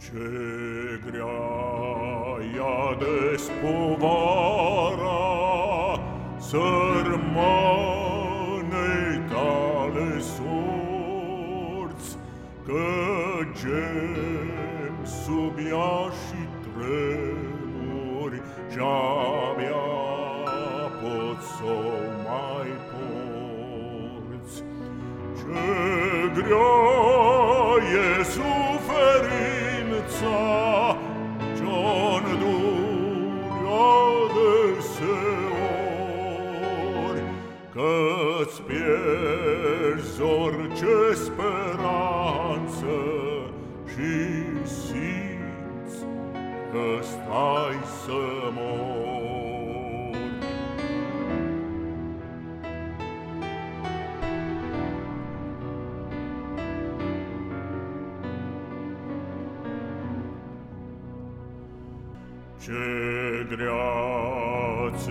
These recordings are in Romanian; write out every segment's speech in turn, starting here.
Ce grea ea despovara Sărmanei tale sorți, Că gem sub ea și vremuri Già-abia pot să mai porți. Ce grea e suferința Ce-o adeseori, Că-ți pierzi orice speranță și că stai să mori. Ce grea-ți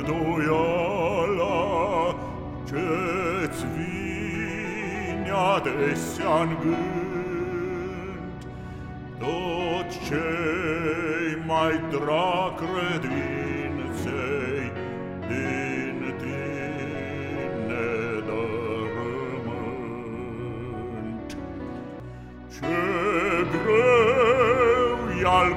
îndoiala, Ce-ți vine adesea n gând, Tot ce-i mai drag credinței Din tine dărâmânt. Ce greu e al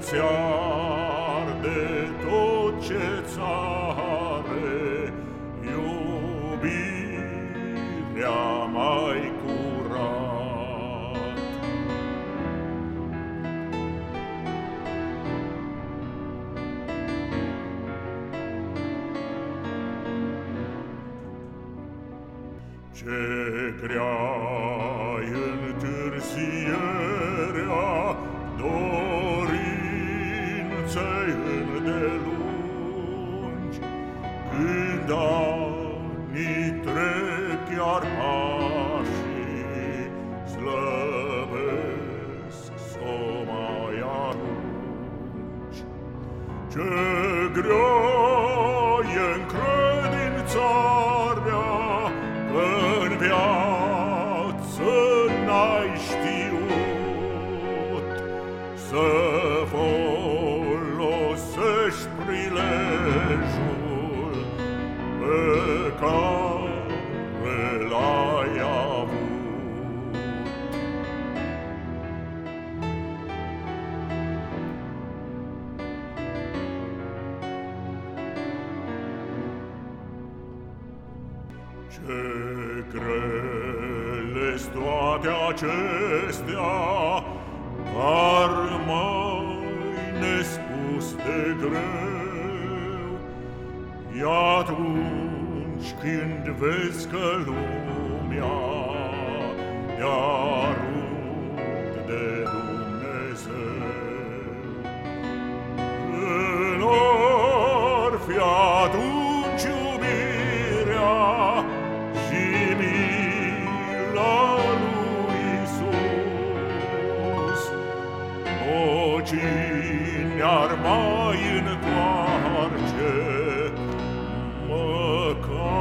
se arde tot ce-ți are Ce grea întârzierea dorinței îndelungi, Când anii trec iar pașii slăbesc s-o mai arunci. Ce grea să folosești prilejul pe care l-ai avut. Ce grele toate acestea, dar mai nespus de greu. E atunci când vezi că lumea te-a rupt de ne-ar mai întoarce, măcar.